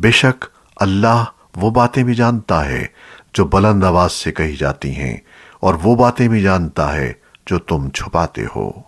بے شک اللہ وہ باتیں بھی جانتا ہے جو بلند آواز سے کہی جاتی ہیں اور وہ باتیں بھی جانتا ہے جو تم چھپاتے ہو۔